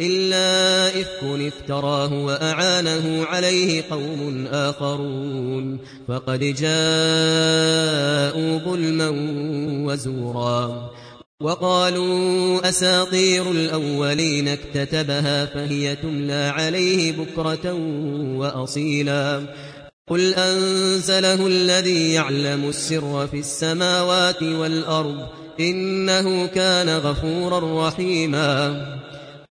إلا إفك افتراه وأعانه عليه قوم آخرون فقد جاءوا ظلما وزورا وقالوا أساطير الأولين اكتتبها فهي تملى عليه بكرة وأصيلا قل أنزله الذي يعلم السر في السماوات والأرض إنه كان غفورا رحيما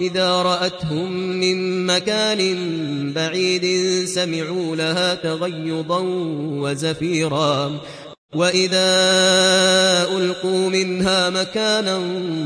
إذا رأتهم من مكان بعيد سمعوا لها تغيضا وزفيرا. وإذا ألقوا منها مكانا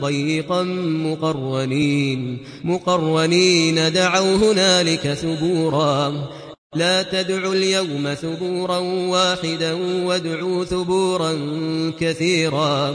ضيقا مقرنين مقرنين دعوا هنالك ثبورا. لا تدعوا اليوم ثبورا واحدا وادعوا ثبورا كثيرا.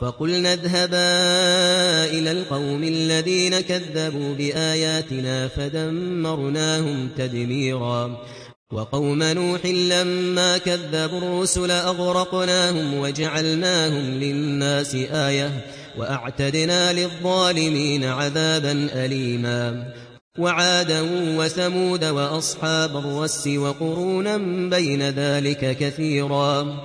فقلنا اذهبا إلى القوم الذين كذبوا بآياتنا فدمرناهم تدميرا. وقوم نوح لما كذبوا الرسل أغرقناهم وجعلناهم للناس آية وأعتدنا للظالمين عذابا أليما. وعادا وثمود وأصحاب الرس وقرونا بين ذلك كثيرا.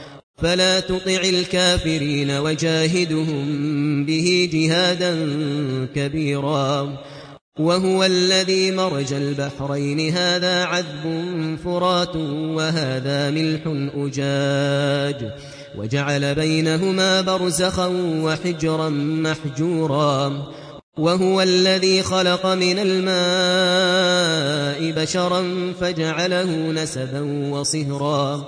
فلا تطع الكافرين وجاهدهم به جهادا كبيرا. وهو الذي مرج البحرين. هذا عذب فرات وهذا ملح أجاج. وجعل بينهما برزخا وحجرا محجورا. وهو الذي خلق من الماء بشرا فجعله نسبا وصهرا.